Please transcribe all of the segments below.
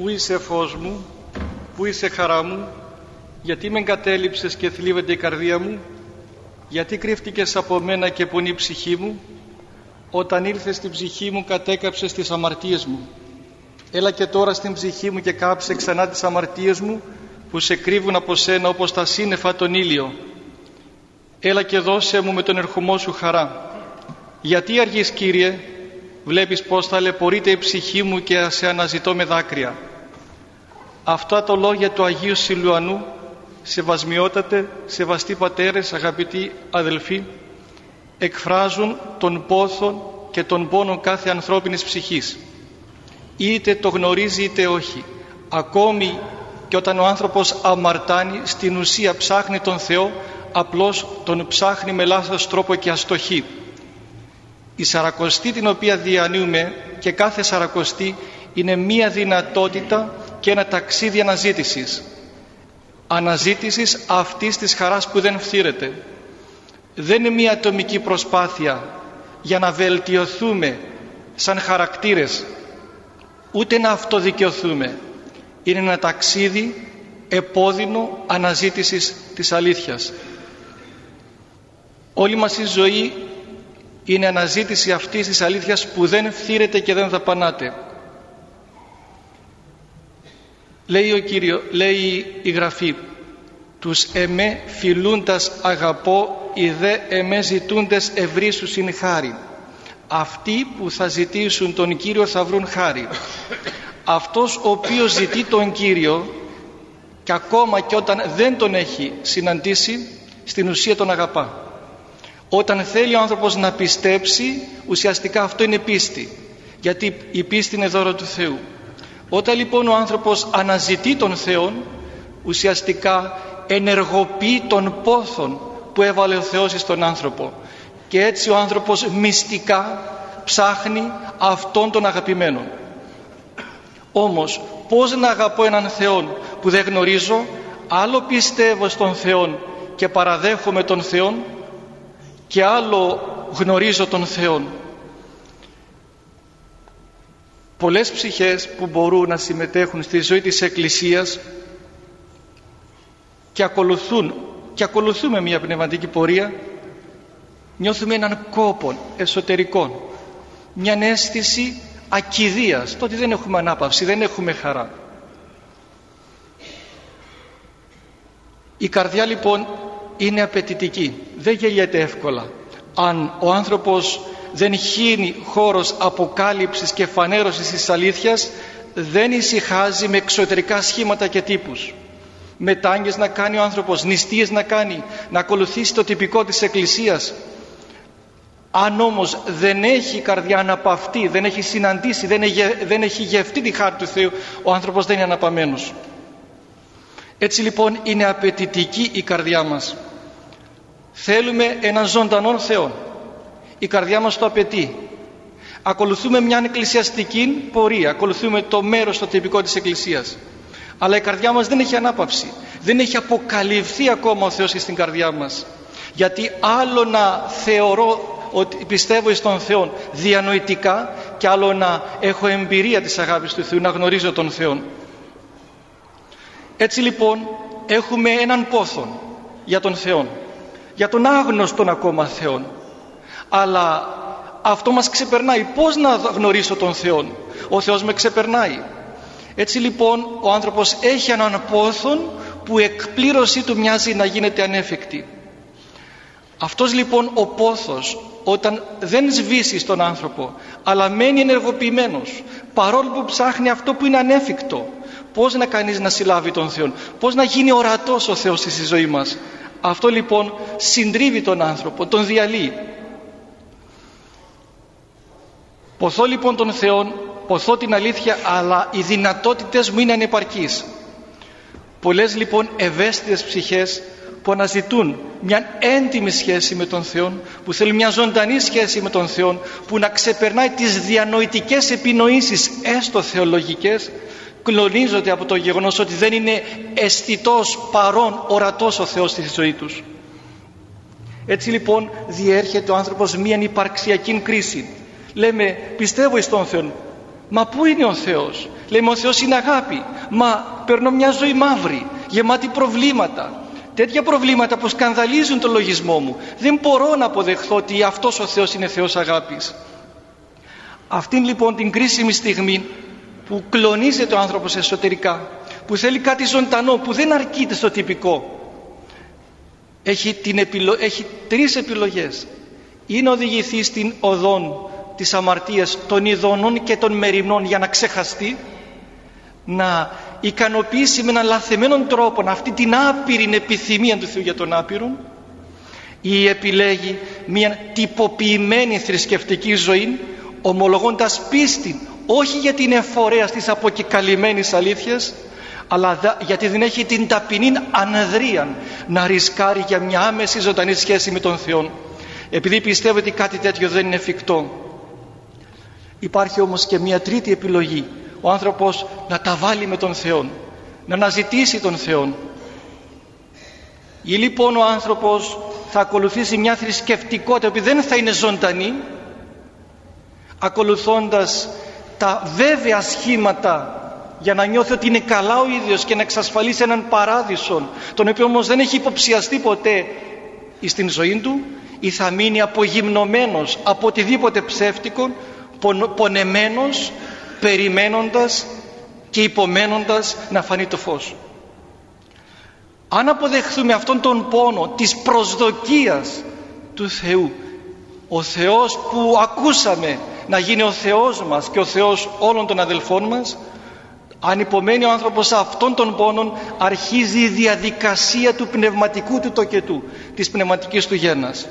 Πού είσαι φως μου, πού είσαι χαρά μου, γιατί με εγκατέλειψες και θλίβεται η καρδία μου, γιατί κρύφτηκες από μένα και πονεί η ψυχή μου, όταν ήρθες στην ψυχή μου κατέκαψες τις αμαρτίες μου. Έλα και τώρα στην ψυχή μου και κάψε ξανά τις αμαρτίες μου που σε κρύβουν από σένα όπως τα σύννεφα τον ήλιο. Έλα και δώσε μου με τον ερχομό σου χαρά. Γιατί αργείς Κύριε, βλέπεις πως ταλαιπωρείται η ψυχή μου και σε αναζητώ με δάκρυα. Αυτά τα λόγια του Αγίου Σιλουανού, σεβασμιότατε, σεβαστοί πατέρες, αγαπητοί αδελφοί, εκφράζουν τον πόθο και τον πόνο κάθε ανθρώπινης ψυχής. Είτε το γνωρίζει είτε όχι. Ακόμη και όταν ο άνθρωπος αμαρτάνει, στην ουσία ψάχνει τον Θεό, απλώς τον ψάχνει με λάθος τρόπο και αστοχή. Η σαρακοστή την οποία διανύουμε και κάθε σαρακοστή είναι μία δυνατότητα και ένα ταξίδι αναζήτησης. Αναζήτησης αυτής της χαράς που δεν φθήρεται. Δεν είναι μία ατομική προσπάθεια για να βελτιωθούμε σαν χαρακτήρες, ούτε να αυτοδικαιωθούμε. Είναι ένα ταξίδι επώδυνο αναζήτησης της αλήθειας. Όλη μας η ζωή είναι αναζήτηση αυτής της αλήθειας που δεν φθήρεται και δεν δαπανάται. Λέει ο Κύριο, λέει η Γραφή τους εμέ φιλούντας αγαπώ οι δε εμέ ζητούντες ευρύσου συν χάρη αυτοί που θα ζητήσουν τον Κύριο θα βρουν χάρη αυτός ο οποίος ζητεί τον Κύριο και ακόμα και όταν δεν τον έχει συναντήσει στην ουσία τον αγαπά. Όταν θέλει ο άνθρωπος να πιστέψει ουσιαστικά αυτό είναι πίστη γιατί η πίστη είναι δώρο του Θεού όταν λοιπόν ο άνθρωπος αναζητεί τον Θεό ουσιαστικά ενεργοποιεί τον πόθον που έβαλε ο Θεός στον άνθρωπο. Και έτσι ο άνθρωπος μυστικά ψάχνει αυτόν τον αγαπημένο όμως πως να αγαπώ έναν Θεό που δεν γνωρίζω άλλο πιστεύω στον Θεό και παραδέχομαι τον Θεό και άλλο γνωρίζω τον Θεό πολλές ψυχές που μπορούν να συμμετέχουν στη ζωή της Εκκλησίας και ακολουθούν και ακολουθούμε μια πνευματική πορεία νιώθουμε έναν κόπο εσωτερικό μια αίσθηση ακιδείας το ότι δεν έχουμε ανάπαυση, δεν έχουμε χαρά. Η καρδιά λοιπόν είναι απαιτητική. Δεν γελιέται εύκολα. Αν ο άνθρωπος δεν χύνει χώρος αποκάλυψης και φανέρωσης της αλήθειας δεν ησυχάζει με εξωτερικά σχήματα και τύπους. Μετάνοιες να κάνει ο άνθρωπος νηστείες να κάνει να ακολουθήσει το τυπικό της εκκλησίας. Αν όμως δεν έχει καρδιά αναπαυτή δεν έχει συναντήσει δεν έχει, δεν έχει γευτεί τη χάρη του Θεού ο άνθρωπος δεν είναι αναπαμένος. Έτσι λοιπόν είναι απαιτητική η καρδιά μας. Θέλουμε έναν ζωντανό Θεό η καρδιά μας το απαιτεί. Ακολουθούμε μια εκκλησιαστική πορεία ακολουθούμε το μέρος το τυπικό της εκκλησίας. Αλλά η καρδιά μας δεν έχει ανάπαυση. Δεν έχει αποκαλυφθεί ακόμα ο Θεός στην καρδιά μας. Γιατί άλλο να θεωρώ ότι πιστεύω στον Θεό διανοητικά και άλλο να έχω εμπειρία της αγάπης του Θεού να γνωρίζω τον Θεό έτσι λοιπόν έχουμε έναν πόθο για τον Θεό για τον άγνωστον ακόμα Θεό αλλά αυτό μας ξεπερνάει. Πως να γνωρίσω τον Θεό ο Θεός με ξεπερνάει. Έτσι λοιπόν ο άνθρωπος έχει έναν πόθον που εκπλήρωσή του μοιάζει να γίνεται ανέφικτη. Αυτός λοιπόν ο πόθος όταν δεν σβήσει στον άνθρωπο αλλά μένει ενεργοποιημένος παρόλο που ψάχνει αυτό που είναι ανέφικτο πως να κανείς να συλλάβει τον Θεό πως να γίνει ορατός ο Θεός στη ζωή μας; Αυτό λοιπόν συντρίβει τον άνθρωπο τον διαλύει ποθώ λοιπόν τον Θεό ποθώ την αλήθεια αλλά οι δυνατότητες μου είναι ανεπαρκείς. Πολλές λοιπόν ευαίσθητες ψυχές που αναζητούν μια έντιμη σχέση με τον Θεό που θέλουν μια ζωντανή σχέση με τον Θεό που να ξεπερνάει τις διανοητικές επινοήσεις έστω θεολογικές κλονίζονται από το γεγονός ότι δεν είναι αισθητός παρόν ορατός ο Θεός στη ζωή τους. Έτσι λοιπόν διέρχεται ο άνθρωπος μια υπαρξιακή κρίση λέμε πιστεύω εις τον Θεό Μα πού είναι ο Θεός; Λέμε ο Θεός είναι αγάπη. Μα παίρνω μια ζωή μαύρη, γεμάτη προβλήματα. Τέτοια προβλήματα που σκανδαλίζουν το λογισμό μου. Δεν μπορώ να αποδεχθώ ότι αυτός ο Θεός είναι Θεός αγάπης. Αυτήν λοιπόν την κρίσιμη στιγμή που κλονίζεται ο άνθρωπος εσωτερικά, που θέλει κάτι ζωντανό, που δεν αρκείται στο τυπικό, έχει, την επιλο... έχει τρεις επιλογές. Ή να οδηγηθεί στην οδόν της αμαρτίας των ειδονών και των μεριμνών για να ξεχαστεί, να ικανοποιήσει με έναν λαθεμένο τρόπο αυτή την άπειρη επιθυμία του Θεού για τον άπειρο ή επιλέγει μια τυποποιημένη θρησκευτική ζωή ομολογώντας πίστη όχι για την εφορέα της αποκεκαλυμμένης αλήθειας αλλά γιατί δεν έχει την ταπεινή αναδρία να ρισκάρει για μια άμεση ζωντανή σχέση με τον Θεό επειδή πιστεύω ότι κάτι τέτοιο δεν είναι εφικτό υπάρχει όμως και μια τρίτη επιλογή. Ο άνθρωπος να τα βάλει με τον Θεό να αναζητήσει τον Θεό ή λοιπόν ο άνθρωπος θα ακολουθήσει μια θρησκευτικότητα που δεν θα είναι ζωντανή ακολουθώντας τα βέβαια σχήματα για να νιώθει ότι είναι καλά ο ίδιος και να εξασφαλίσει έναν παράδεισο τον οποίο όμως δεν έχει υποψιαστεί ποτέ στην ζωή του ή θα μείνει απογυμνωμένος από οτιδήποτε ψεύτικο πονεμένος περιμένοντας και υπομένοντας να φανεί το φως. Αν αποδεχθούμε αυτόν τον πόνο της προσδοκίας του Θεού ο Θεός που ακούσαμε να γίνει ο Θεός μας και ο Θεός όλων των αδελφών μας αν υπομένει ο άνθρωπος αυτών των πόνων αρχίζει η διαδικασία του πνευματικού του τοκετού της πνευματικής του γέννας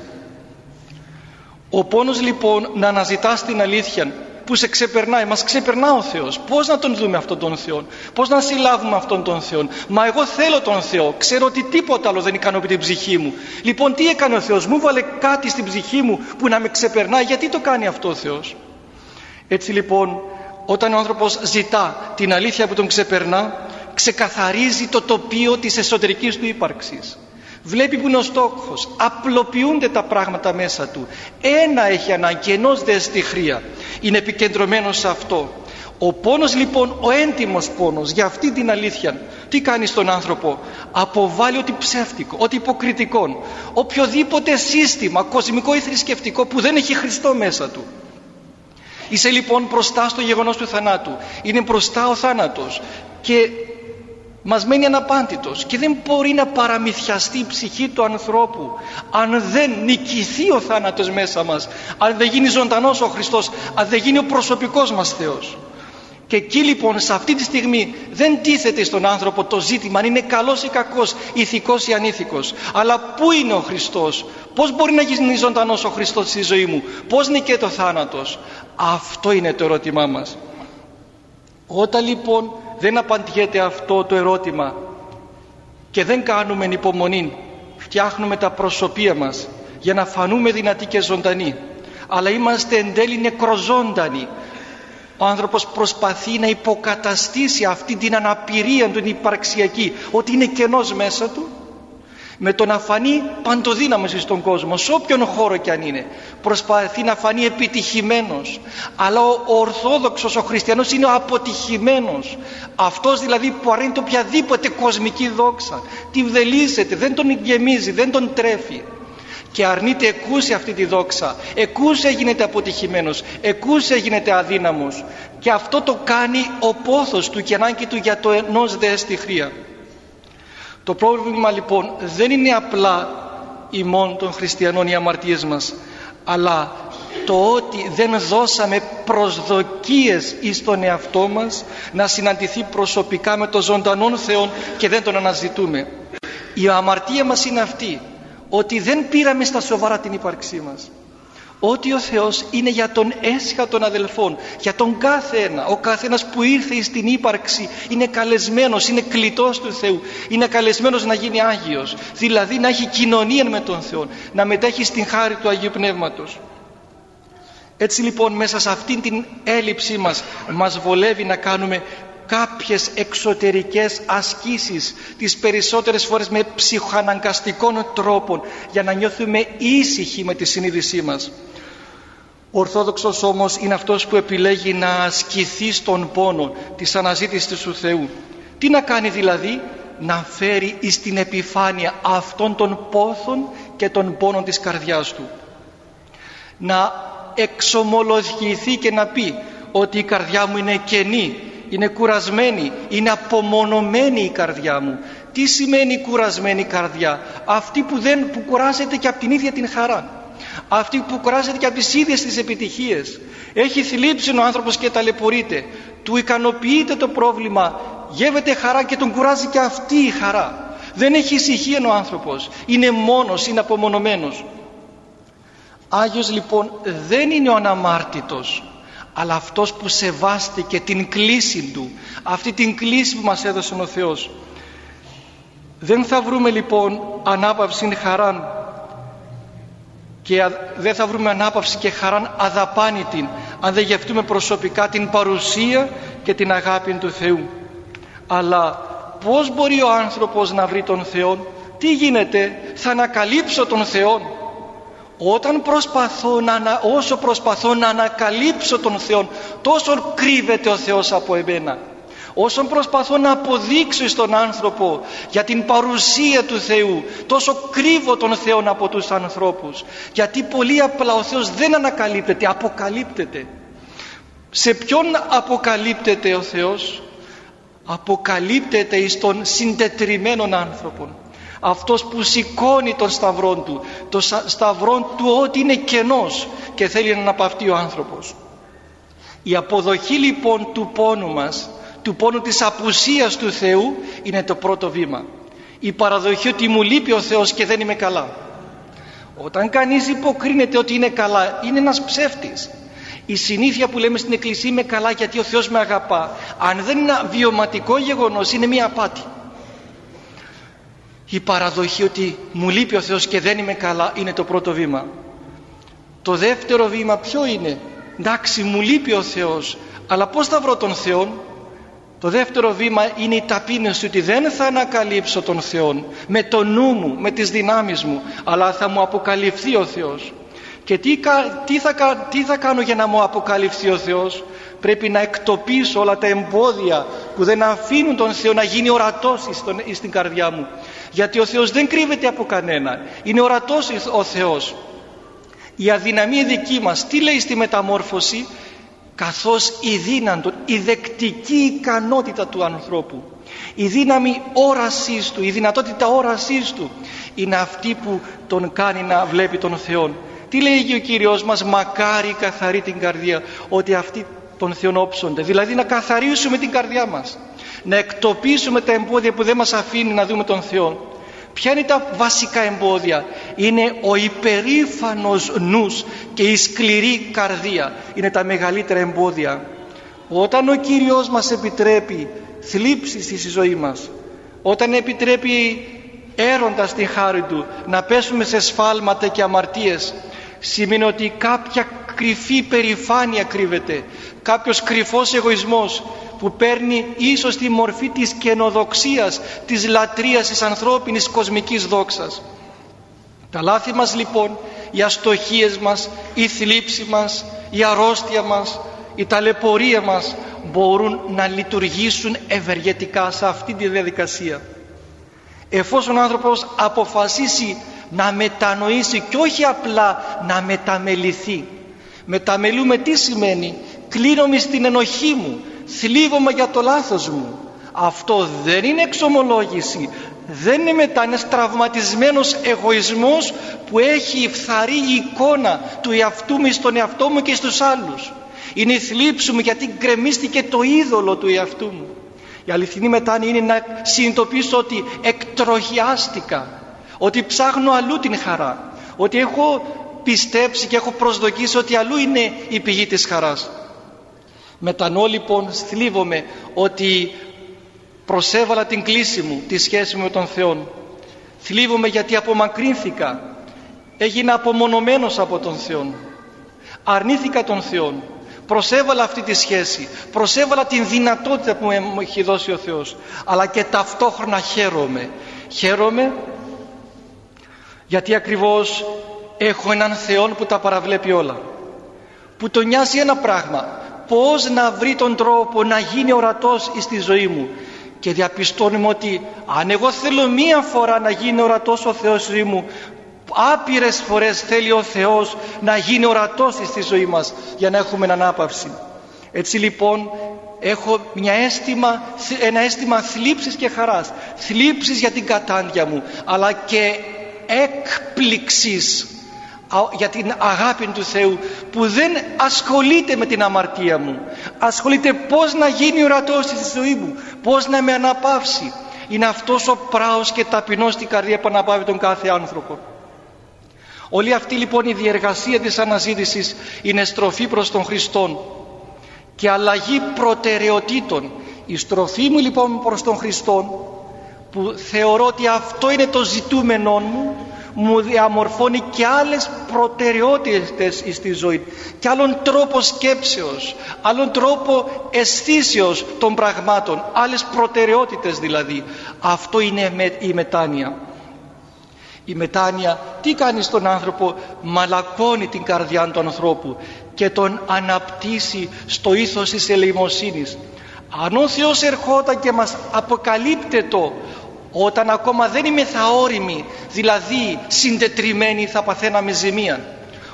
ο πόνος λοιπόν να αναζητάς την αλήθεια που σε ξεπερνάει, μας ξεπερνά ο Θεός. Πως να τον δούμε αυτόν τον Θεό πως να συλλάβουμε αυτόν τον Θεό μα εγώ θέλω τον Θεό. Ξέρω ότι τίποτα άλλο δεν ικανοποιεί την ψυχή μου. Λοιπόν τι έκανε ο Θεός; Μου βάλε κάτι στην ψυχή μου που να με ξεπερνά γιατί το κάνει αυτό ο Θεός; Έτσι λοιπόν όταν ο άνθρωπος ζητά την αλήθεια που τον ξεπερνά ξεκαθαρίζει το τοπίο της εσωτερικής του ύπαρξης βλέπει που είναι ο στόχος. Απλοποιούνται τα πράγματα μέσα του. Ένα έχει ανάγκη ενός δε χρία. Είναι επικεντρωμένος σε αυτό. Ο πόνος λοιπόν ο έντιμος πόνος για αυτή την αλήθεια τι κάνει στον άνθρωπο; Αποβάλλει ότι ψεύτικο, ότι υποκριτικό οποιοδήποτε σύστημα κοσμικό ή θρησκευτικό που δεν έχει Χριστό μέσα του. Είσαι λοιπόν μπροστά στο γεγονός του θανάτου. Είναι μπροστά ο θάνατος. Και μας μένει αναπάντητος και δεν μπορεί να παραμυθιαστεί η ψυχή του ανθρώπου αν δεν νικηθεί ο θάνατος μέσα μας αν δεν γίνει ζωντανός ο Χριστός αν δεν γίνει ο προσωπικός μας Θεός και εκεί λοιπόν σε αυτή τη στιγμή δεν τίθεται στον άνθρωπο το ζήτημα αν είναι καλός ή κακός, ηθικός ή ανήθικος. Αλλά πού είναι ο Χριστός, πώς μπορεί να γίνει ζωντανός ο Χριστός στη ζωή μου, πώς νικεί το θάνατος; Αυτό είναι το ερώτημά μας. Όταν λοιπόν δεν απαντιέται αυτό το ερώτημα και δεν κάνουμε υπομονή, φτιάχνουμε τα προσωπία μας για να φανούμε δυνατοί και ζωντανοί. Αλλά είμαστε εν τέλει νεκροζώντανοι. Ο άνθρωπος προσπαθεί να υποκαταστήσει αυτή την αναπηρία του υπαρξιακή ότι είναι κενός μέσα του με το να φανεί παντοδύναμος στον κόσμο σε όποιον χώρο κι αν είναι προσπαθεί να φανεί επιτυχημένος. Αλλά ο, ο Ορθόδοξος ο Χριστιανός είναι ο αποτυχημένος. Αυτός δηλαδή που αρνείται οποιαδήποτε κοσμική δόξα τη βδελίζεται, δεν τον γεμίζει, δεν τον τρέφει. Και αρνείται εκούσε αυτή τη δόξα. Εκούσε γίνεται αποτυχημένος εκούσε γίνεται αδύναμος. Και αυτό το κάνει ο πόθος του και ανάγκη του για το ενός δέστη χρία το πρόβλημα λοιπόν δεν είναι απλά ημών των χριστιανών οι αμαρτίες μας αλλά το ότι δεν δώσαμε προσδοκίες εις τον εαυτό μας να συναντηθεί προσωπικά με τον ζωντανό Θεό και δεν τον αναζητούμε. Η αμαρτία μας είναι αυτή ότι δεν πήραμε στα σοβαρά την ύπαρξή μας ότι ο Θεός είναι για τον έσχα των αδελφών για τον κάθε ένα ο καθένας που ήρθε στην ύπαρξη είναι καλεσμένος, είναι κλητός του Θεού είναι καλεσμένος να γίνει Άγιος. Δηλαδή να έχει κοινωνία με τον Θεό να μετέχει στην χάρη του Αγίου Πνεύματος. Έτσι λοιπόν μέσα σε αυτήν την έλλειψή μας μας βολεύει να κάνουμε κάποιες εξωτερικές ασκήσεις τις περισσότερες φορές με ψυχοαναγκαστικών τρόπων για να νιώθουμε ήσυχοι με τη συνείδησή μας Ο Ορθόδοξος όμως είναι αυτός που επιλέγει να ασκηθεί στον πόνο της αναζήτησης του Θεού. Τι να κάνει δηλαδή, να φέρει εις την επιφάνεια αυτών των πόθων και των πόνων της καρδιάς του. Να εξομολογηθεί και να πει ότι η καρδιά μου είναι κενή, είναι κουρασμένη, είναι απομονωμένη η καρδιά μου. Τι σημαίνει κουρασμένη καρδιά, αυτή που, δεν, που κουράζεται και από την ίδια την χαρά. Αυτή που κουράζεται και από τις ίδιες τις επιτυχίες. Έχει θλίψει ο άνθρωπος και ταλαιπωρείται. Του ικανοποιείται το πρόβλημα. Γεύεται χαρά και τον κουράζει και αυτή η χαρά. Δεν έχει ησυχία ο άνθρωπος. Είναι μόνος, είναι απομονωμένος. Άγιος λοιπόν δεν είναι ο αναμάρτητος αλλά αυτός που σεβάστηκε την κλίση του αυτή την κλίση που μας έδωσε ο Θεός. Δεν θα βρούμε λοιπόν ανάπαυση χαράν. Και δεν θα βρούμε ανάπαυση και χαράν αδαπάνητη αν δεν γευτούμε προσωπικά την παρουσία και την αγάπη του Θεού. Αλλά πως μπορεί ο άνθρωπος να βρει τον Θεό τι γίνεται; Θα ανακαλύψω τον Θεό όταν προσπαθώ να, όσο προσπαθώ να ανακαλύψω τον Θεό τόσο κρύβεται ο Θεός από εμένα. Όσον προσπαθώ να αποδείξω στον άνθρωπο για την παρουσία του Θεού τόσο κρύβω τον Θεό από τους ανθρώπους. Γιατί πολύ απλά ο Θεός δεν ανακαλύπτεται αποκαλύπτεται. Σε ποιον αποκαλύπτεται ο Θεός; Αποκαλύπτεται εις των συντετριμένων άνθρωπων αυτός που σηκώνει τον σταυρό του το σταυρό του ότι είναι κενός και θέλει να αναπαυτεί ο άνθρωπος. Η αποδοχή λοιπόν του πόνου μας του πόνου της απουσίας του Θεού είναι το πρώτο βήμα. Η παραδοχή ότι μου λείπει ο Θεός και δεν είμαι καλά. Όταν κανείς υποκρίνεται ότι είναι καλά είναι ένας ψεύτης. Η συνήθεια που λέμε στην εκκλησία είμαι καλά γιατί ο Θεός με αγαπά αν δεν είναι ένα βιωματικό γεγονός είναι μια απάτη η παραδοχή ότι μου λείπει ο Θεός και δεν είμαι καλά είναι το πρώτο βήμα. Το δεύτερο βήμα ποιο είναι; Εντάξει μου λείπει ο Θεός αλλά πως θα βρω τον Θεό το δεύτερο βήμα είναι η ταπείνωση ότι δεν θα ανακαλύψω τον Θεό με το νου μου, με τις δυνάμεις μου αλλά θα μου αποκαλυφθεί ο Θεός. Και τι, τι, θα, τι θα κάνω για να μου αποκαλυφθεί ο Θεός; Πρέπει να εκτοπίσω όλα τα εμπόδια που δεν αφήνουν τον Θεό να γίνει ορατός στην καρδιά μου γιατί ο Θεός δεν κρύβεται από κανένα. Είναι ορατός ο Θεός. Η αδυναμία δική μας. Τι λέει στη μεταμόρφωση; Καθώς η δύναμη, η δεκτική ικανότητα του ανθρώπου η δύναμη όρασής του, η δυνατότητα όρασής του είναι αυτή που τον κάνει να βλέπει τον Θεό τι λέει ο Κύριος μας; Μακάρι καθαρή την καρδία ότι αυτοί τον Θεόν όψονται. Δηλαδή να καθαρίσουμε την καρδιά μας να εκτοπίσουμε τα εμπόδια που δεν μας αφήνει να δούμε τον Θεό Ποια είναι τα βασικά εμπόδια; Είναι ο υπερήφανος νους και η σκληρή καρδία. Είναι τα μεγαλύτερα εμπόδια. Όταν ο Κύριος μας επιτρέπει θλίψη στη ζωή μας, όταν επιτρέπει έροντας τη χάρη Του να πέσουμε σε σφάλματα και αμαρτίες, σημαίνει ότι κάποια κρυφή περηφάνεια κρύβεται, κάποιος κρυφός εγωισμός που παίρνει ίσως τη μορφή της καινοδοξίας, της λατρείας της ανθρώπινης κοσμικής δόξας. Τα λάθη μας λοιπόν, οι αστοχίες μας, η θλίψη μας, η αρρώστια μας, η ταλαιπωρία μας μπορούν να λειτουργήσουν ευεργετικά σε αυτή τη διαδικασία. Εφόσον ο άνθρωπος αποφασίσει να μετανοήσει και όχι απλά να μεταμεληθεί. Μεταμελούμε τι σημαίνει; Κλείνομαι στην ενοχή μου θλίβομαι για το λάθος μου. Αυτό δεν είναι εξομολόγηση. Δεν είναι μετά ένας τραυματισμένος εγωισμός που έχει φθαρή εικόνα του εαυτού μου στον εαυτό μου και στους άλλους. Είναι η θλίψη μου γιατί γκρεμίστηκε το είδωλο του εαυτού μου. Η αληθινή μετάνοια είναι να συνειδητοποιήσω ότι εκτροχιάστηκα ότι ψάχνω αλλού την χαρά ότι έχω πιστέψει και έχω προσδοκίσει ότι αλλού είναι η πηγή της χαράς Μετανοώ λοιπόν, θλίβομαι ότι προσέβαλα την κλίση μου, τη σχέση μου με τον Θεό. Θλίβομαι γιατί απομακρύνθηκα, έγινα απομονωμένος από τον Θεό. Αρνήθηκα τον Θεό, προσέβαλα αυτή τη σχέση, προσέβαλα την δυνατότητα που μου έχει δώσει ο Θεός. Αλλά και ταυτόχρονα χαίρομαι. Χαίρομαι γιατί ακριβώς έχω έναν Θεό που τα παραβλέπει όλα που τον νοιάζει ένα πράγμα πώς να βρει τον τρόπο να γίνει ορατός στη ζωή μου. Και διαπιστώνουμε ότι αν εγώ θέλω μία φορά να γίνει ορατός ο Θεός στη ζωή μου άπειρες φορές θέλει ο Θεός να γίνει ορατός στη ζωή μας για να έχουμε ανάπαυση έτσι λοιπόν έχω μια αίσθημα, ένα αίσθημα θλίψης και χαράς θλίψης για την κατάντια μου αλλά και έκπληξης για την αγάπη του Θεού που δεν ασχολείται με την αμαρτία μου. Ασχολείται πως να γίνει ορατός στη ζωή μου πως να με αναπαύσει. Είναι αυτός ο πράος και ταπεινός στην καρδιά που αναπαύει τον κάθε άνθρωπο. Όλη αυτή λοιπόν η διεργασία της αναζήτησης είναι στροφή προς τον Χριστόν και αλλαγή προτεραιοτήτων. Η στροφή μου λοιπόν προς τον Χριστό που θεωρώ ότι αυτό είναι το ζητούμενό μου μου διαμορφώνει και άλλες προτεραιότητες στη ζωή. Και άλλον τρόπο σκέψεως άλλον τρόπο αισθήσεως των πραγμάτων άλλες προτεραιότητες δηλαδή. Αυτό είναι η μετάνοια. Η μετάνοια τι κάνει στον άνθρωπο; Μαλακώνει την καρδιά του ανθρώπου και τον αναπτύσσει στο ήθος της ελεημοσύνης. Αν ο Θεός ερχόταν και μας αποκαλύπτετο όταν ακόμα δεν είμαι θαόριμη δηλαδή συντετριμένη θα παθαίναμε ζημία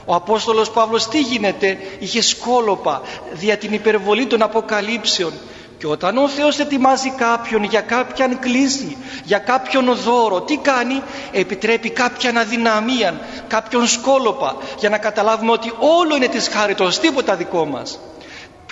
ο Απόστολος Παύλος τι γίνεται; Είχε σκόλοπα δια την υπερβολή των αποκαλύψεων και όταν ο Θεός ετοιμάζει κάποιον για κάποιαν κλίση, για κάποιον δώρο, τι κάνει, επιτρέπει κάποια αδυναμία, κάποιον σκόλοπα, για να καταλάβουμε ότι όλο είναι της χάριτος, τίποτα δικό μας.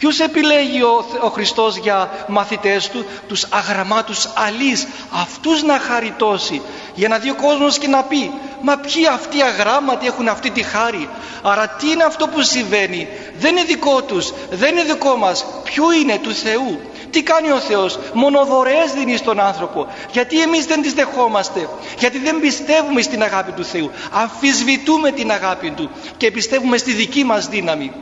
Ποιους επιλέγει ο, ο Χριστός για μαθητές του, τους αγραμμάτους αλείς, αυτούς να χαριτώσει, για να δει ο κόσμος και να πει «Μα ποιοι αυτοί οι αγράμματοι έχουν αυτή τη χάρη, άρα τι είναι αυτό που συμβαίνει, δεν είναι δικό τους, δεν είναι δικό μας, ποιο είναι του Θεού». Τι κάνει ο Θεός, μονοδωρεές δίνει στον άνθρωπο. Γιατί εμείς δεν τις δεχόμαστε, γιατί δεν πιστεύουμε στην αγάπη του Θεού. Αμφισβητούμε την αγάπη Του και πιστεύουμε στη δική μας δύναμη.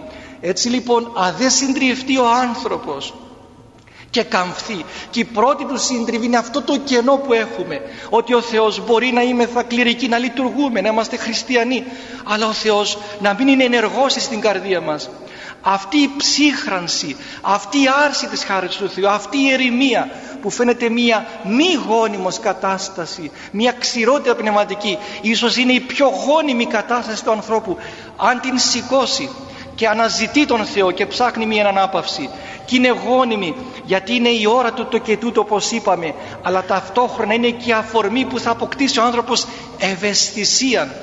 Έτσι λοιπόν αν δεν συντριευτεί ο άνθρωπος και καμφθεί και η πρώτη του σύντριβη είναι αυτό το κενό που έχουμε ότι ο Θεός μπορεί να είμαι κληρικοί να λειτουργούμε, να είμαστε χριστιανοί αλλά ο Θεός να μην είναι ενεργός στην καρδία μας. Αυτή η ψύχρανση, αυτή η άρση της χάρης του Θεού, αυτή η ερημία που φαίνεται μια μη γόνιμος κατάσταση, μια ξηρότητα πνευματική, ίσως είναι η πιο γόνιμη κατάσταση του ανθρώπου, αν την σηκώσει και αναζητεί τον Θεό και ψάχνει μια ανάπαυση και είναι γόνιμη γιατί είναι η ώρα του το και τούτο όπως είπαμε αλλά ταυτόχρονα είναι και η αφορμή που θα αποκτήσει ο άνθρωπος ευαισθησία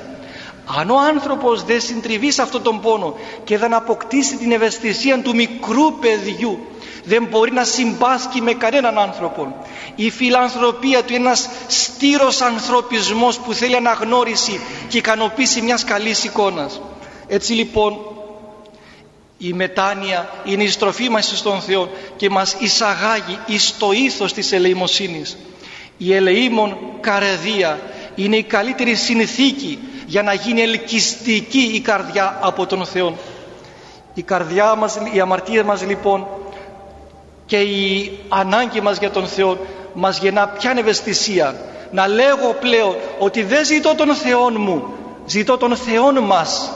αν ο άνθρωπος δεν συντριβεί σε αυτόν τον πόνο και δεν αποκτήσει την ευαισθησία του μικρού παιδιού δεν μπορεί να συμπάσκει με κανέναν άνθρωπο. Η φιλανθρωπία του είναι ένας στήρος ανθρωπισμός που θέλει αναγνώριση και ικανοποίηση μιας καλής εικόνας. Έτσι λοιπόν η μετάνοια είναι η στροφή μας στον Θεό και μας εισαγάγει εις το ήθος της ελεημοσύνης. Η ελεήμων καρεδία είναι η καλύτερη συνθήκη για να γίνει ελκυστική η καρδιά από τον Θεό. Η καρδιά μας, η αμαρτία μας λοιπόν και η ανάγκη μας για τον Θεό μας γεννά πια ευαισθησία να λέγω πλέον ότι δεν ζητώ τον Θεό μου ζητώ τον Θεό μας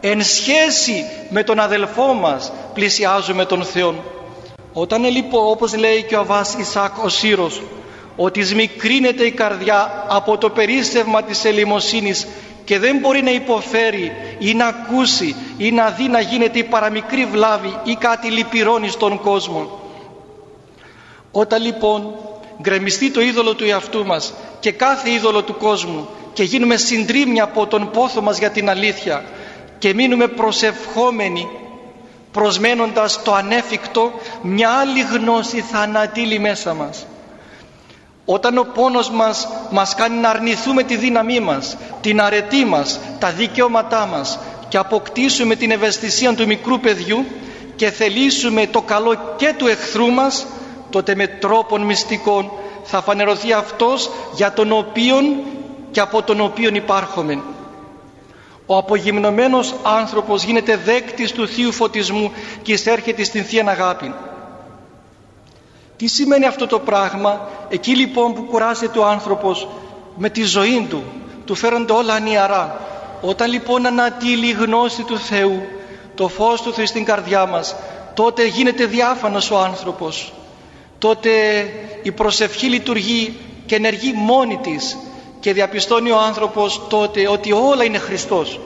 εν σχέση με τον αδελφό μας πλησιάζουμε τον Θεό όταν λοιπόν όπως λέει και ο Αβάς Ισάκ ο Σύρος ότι σμικρύνεται η καρδιά από το περίστευμα της ελεημοσύνης και δεν μπορεί να υποφέρει ή να ακούσει ή να δει να γίνεται η παραμικρή βλάβη ή κάτι λυπηρώνει στον κόσμο. Όταν λοιπόν γκρεμιστεί το είδωλο του εαυτού μας και κάθε είδωλο του κόσμου και γίνουμε συντρίμια από τον πόθο μας για την αλήθεια και μείνουμε προσευχόμενοι προσμένοντας το ανέφικτο μια άλλη γνώση θα ανατείλει μέσα μας. Όταν ο πόνος μας μας κάνει να αρνηθούμε τη δύναμή μας την αρετή μας, τα δικαιώματά μας και αποκτήσουμε την ευαισθησία του μικρού παιδιού και θελήσουμε το καλό και του εχθρού μας τότε με τρόπον μυστικών θα φανερωθεί αυτός για τον οποίον και από τον οποίον υπάρχουμε ο απογυμνωμένος άνθρωπος γίνεται δέκτης του Θείου Φωτισμού και εισέρχεται στην Θεία Αγάπη. Τι σημαίνει αυτό το πράγμα, εκεί λοιπόν που κουράζεται ο άνθρωπος με τη ζωή του, του φέρονται όλα ανιαρά. Όταν λοιπόν ανατείλει η γνώση του Θεού, το φως του Θεού στην καρδιά μας τότε γίνεται διάφανος ο άνθρωπος τότε η προσευχή λειτουργεί και ενεργεί μόνη της και διαπιστώνει ο άνθρωπος τότε ότι όλα είναι Χριστός.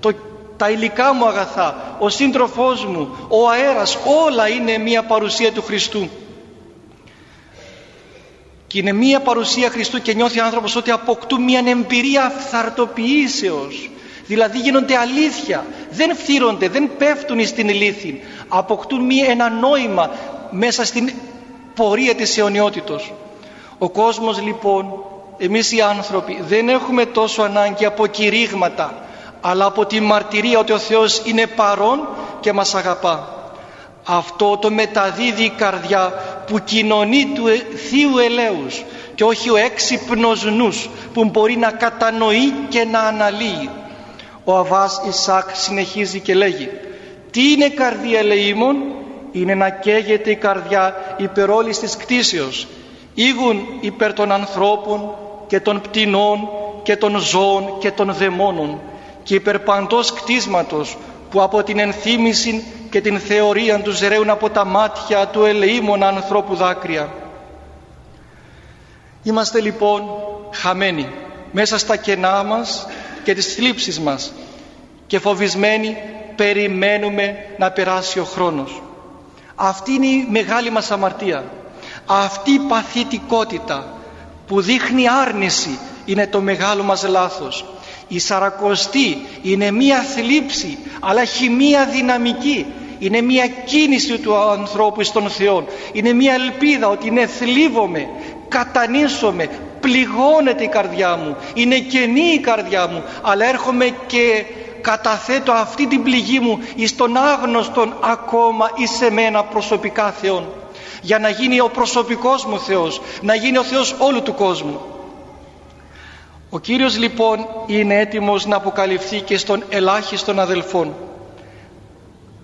Το, τα υλικά μου αγαθά ο σύντροφός μου ο αέρας όλα είναι μια παρουσία του Χριστού. Και είναι μία παρουσία Χριστού και νιώθει ο άνθρωπος ότι αποκτούν μία εμπειρία αυθαρτοποιήσεως. Δηλαδή γίνονται αλήθεια. Δεν φθύρονται, δεν πέφτουν στην ηλίθη αποκτούν μία, ένα νόημα μέσα στην πορεία της αιωνιότητος. Ο κόσμος λοιπόν εμείς οι άνθρωποι δεν έχουμε τόσο ανάγκη από κηρύγματα αλλά από τη μαρτυρία ότι ο Θεός είναι παρόν και μας αγαπά. Αυτό το μεταδίδει η καρδιά που κοινωνεί του ε, Θείου Ελέους και όχι ο έξυπνος νους που μπορεί να κατανοεί και να αναλύει. Ο Αβάς Ισάκ συνεχίζει και λέγει τι είναι καρδία ελεήμων είναι να καίγεται η καρδιά υπέρ όλης της κτήσεως ήγουν υπέρ των ανθρώπων και των πτηνών και των ζώων και των δαιμόνων και υπέρ παντός κτίσματος που από την ενθύμηση και την θεωρία τους ρέουν από τα μάτια του ελεήμων ανθρώπου δάκρυα. Είμαστε λοιπόν χαμένοι μέσα στα κενά μας και τις θλίψεις μας και φοβισμένοι περιμένουμε να περάσει ο χρόνος. Αυτή είναι η μεγάλη μας αμαρτία. Αυτή η παθητικότητα που δείχνει άρνηση είναι το μεγάλο μας λάθος. Η Σαρακοστή είναι μία θλίψη αλλά έχει μία δυναμική. Είναι μία κίνηση του ανθρώπου στον Θεό. Είναι μία ελπίδα ότι είναι θλίβομαι, κατανήσωμαι, πληγώνεται η καρδιά μου. Είναι κενή η καρδιά μου αλλά έρχομαι και καταθέτω αυτή την πληγή μου εις τον άγνωστον ακόμα εις σε μένα προσωπικά Θεόν για να γίνει ο προσωπικός μου Θεός να γίνει ο Θεός όλου του κόσμου. Ο Κύριος λοιπόν είναι έτοιμος να αποκαλυφθεί και στον ελάχιστον αδελφών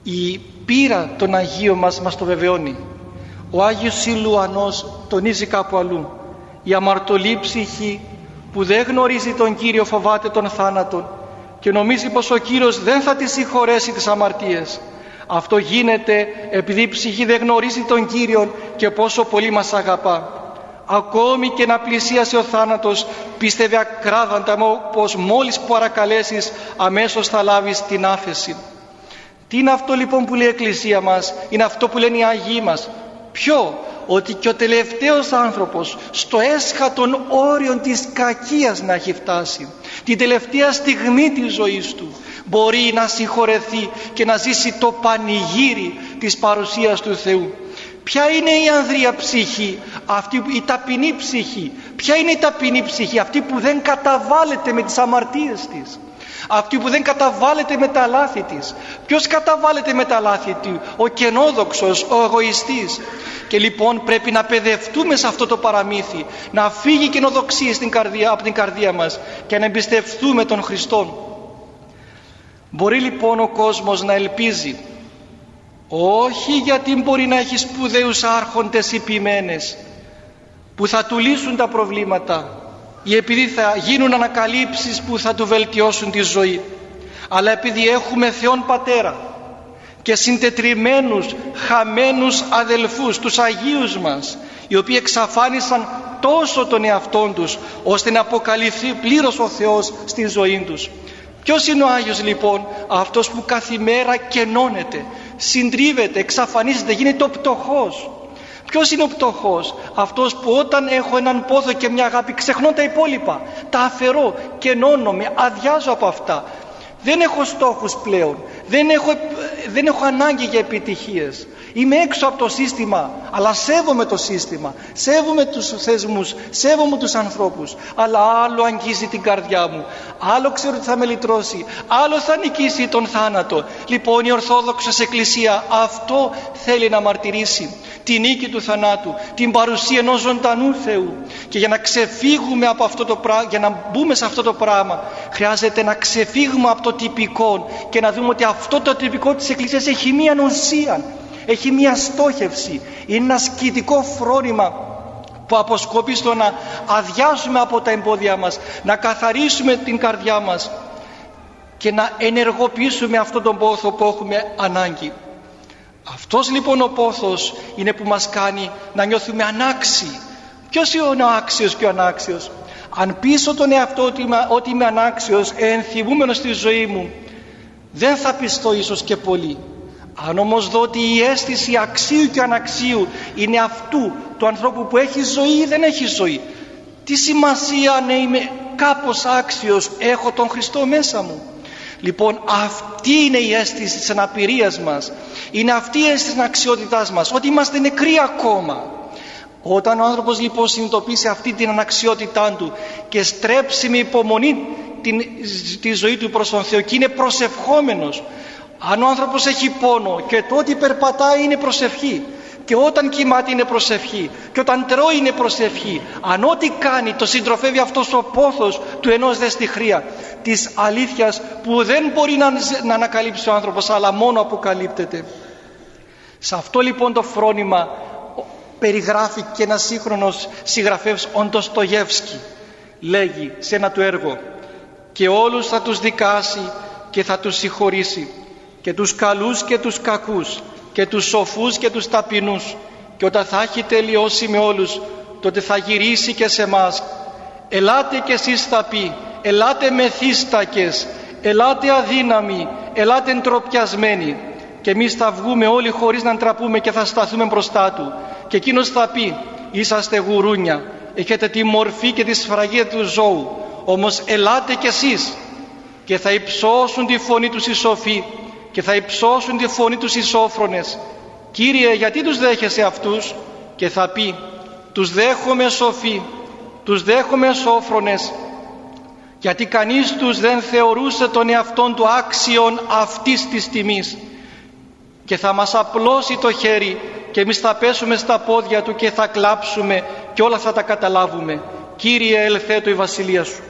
η πείρα των Αγίων μας μας το βεβαιώνει. Ο Άγιος Σιλουανός τονίζει κάπου αλλού η αμαρτωλή ψυχή που δεν γνωρίζει τον Κύριο φοβάται τον θάνατον και νομίζει πως ο Κύριος δεν θα τη συγχωρέσει τις αμαρτίες. Αυτό γίνεται επειδή η ψυχή δεν γνωρίζει τον Κύριο και πόσο πολύ μας αγαπά. Ακόμη και να πλησίασε ο θάνατος πίστευε ακράδαντα πως μόλις παρακαλέσεις αμέσως θα λάβεις την άφεση. Τι είναι αυτό λοιπόν που λέει η Εκκλησία μας, είναι αυτό που λένε οι Άγιοι μας. Ποιο, ότι και ο τελευταίος άνθρωπος στο έσχατον όριο της κακίας να έχει φτάσει την τελευταία στιγμή της ζωής του μπορεί να συγχωρεθεί και να ζήσει το πανηγύρι της παρουσίας του Θεού Ποια είναι η ανδρεία ψυχή, αυτή, η ταπεινή ψυχή. Ποια είναι η ταπεινή ψυχή, αυτή που δεν καταβάλλεται με τις αμαρτίες της; Αυτή που δεν καταβάλλεται με τα λάθη της. Ποιος καταβάλλεται με τα λάθη του; Ο κενόδοξος, ο εγωιστής. Και λοιπόν πρέπει να παιδευτούμε σε αυτό το παραμύθι να φύγει η κενοδοξία στην καρδιά, από την καρδία μας και να εμπιστευτούμε τον Χριστό μπορεί λοιπόν ο κόσμος να ελπίζει όχι γιατί μπορεί να έχει σπουδαίους άρχοντες υπημένες που θα του λύσουν τα προβλήματα ή επειδή θα γίνουν ανακαλύψεις που θα του βελτιώσουν τη ζωή. Αλλά επειδή έχουμε Θεόν Πατέρα και συντετριμένους χαμένους αδελφούς τους Αγίους μας οι οποίοι εξαφάνισαν τόσο τον εαυτόν τους ώστε να αποκαλυφθεί πλήρως ο Θεός στη ζωή τους. Ποιος είναι ο Άγιος λοιπόν; Αυτός που καθημέρα κενώνεται συντρίβεται, εξαφανίζεται, γίνεται ο πτωχός Ποιος είναι ο πτωχός; Αυτός που όταν έχω έναν πόθο και μια αγάπη ξεχνώ τα υπόλοιπα. Τα αφαιρώ και ενώνομαι, αδειάζω από αυτά. Δεν έχω στόχους πλέον. Δεν έχω, δεν έχω ανάγκη για επιτυχίες. Είμαι έξω από το σύστημα αλλά σέβομαι το σύστημα. Σέβομαι τους θεσμούς, σέβομαι τους ανθρώπους. Αλλά άλλο αγγίζει την καρδιά μου. Άλλο ξέρω ότι θα με λυτρώσει. Άλλο θα νικήσει τον θάνατο. Λοιπόν η Ορθόδοξα Εκκλησία αυτό θέλει να μαρτυρήσει. Τη νίκη του θανάτου Την παρουσία ενός ζωντανού Θεού. Και για να ξεφύγουμε από αυτό το πράγμα Για να μπούμε σε αυτό το πράγμα Χρειάζεται να ξεφύγουμε από το τυπικό Και να δούμε ότι αυτό το τυπικό της Εκκλησίας έχει μία νοσία έχει μία στόχευση είναι ένα σκητικό φρόνημα που αποσκοπεί στο να αδειάσουμε από τα εμπόδια μας να καθαρίσουμε την καρδιά μας και να ενεργοποιήσουμε αυτόν τον πόθο που έχουμε ανάγκη. Αυτός λοιπόν ο πόθος είναι που μας κάνει να νιώθουμε ανάξιοι. Ποιος είναι ο άξιος και ο ανάξιος; Αν πείσω τον εαυτό ότι είμαι, ότι είμαι ανάξιος, ενθυμούμενος στη ζωή μου, δεν θα πιστώ ίσως και πολύ. Αν όμως δω ότι η αίσθηση αξίου και αναξίου είναι αυτού του ανθρώπου που έχει ζωή ή δεν έχει ζωή. Τι σημασία αν είμαι κάπως άξιος, έχω τον Χριστό μέσα μου; Λοιπόν αυτή είναι η αίσθηση της αναπηρίας μας. Είναι αυτή η αίσθηση της αξιότητάς μας, ότι είμαστε νεκροί ακόμα. Όταν ο άνθρωπος λοιπόν συνειδητοποιήσει αυτή την αναξιότητά του και στρέψει με υπομονή την, τη ζωή του προς τον Θεό και είναι προσευχόμενος. Αν ο άνθρωπος έχει πόνο και το ότι περπατάει είναι προσευχή και όταν κοιμάται είναι προσευχή και όταν τρώει είναι προσευχή. Αν ό,τι κάνει το συντροφεύει αυτός ο πόθος του ενός δεστιχρία της αλήθειας που δεν μπορεί να, να ανακαλύψει ο άνθρωπος αλλά μόνο αποκαλύπτεται. Σε αυτό λοιπόν το φρόνημα περιγράφει και ένας σύγχρονος συγγραφέας ο Ντοστογεύσκη λέγει σε ένα του έργο και όλους θα τους δικάσει και θα τους συγχωρήσει. Και τους καλούς και τους κακούς και τους σοφούς και τους ταπεινούς. Και όταν θα έχει τελειώσει με όλους τότε θα γυρίσει και σε μας ελάτε και εσείς θα πει ελάτε μεθύστακες ελάτε αδύναμοι ελάτε ντροπιασμένοι. Και εμείς θα βγούμε όλοι χωρίς να ντραπούμε και θα σταθούμε μπροστά του. Και εκείνος θα πει είσαστε γουρούνια έχετε τη μορφή και τη σφραγίδα του ζώου. Όμως ελάτε κι εσείς και θα υψώσουν τη φωνή τους οι σοφοί και θα υψώσουν τη φωνή τους οι σόφρονες. Κύριε γιατί τους δέχεσαι αυτούς; Και θα πει τους δέχομαι σοφοί τους δέχομαι σόφρονες γιατί κανείς τους δεν θεωρούσε τον εαυτόν του άξιον αυτής της τιμής και θα μας απλώσει το χέρι και εμείς θα πέσουμε στα πόδια του και θα κλάψουμε και όλα θα τα καταλάβουμε. Κύριε ελθέτω η βασιλεία Σου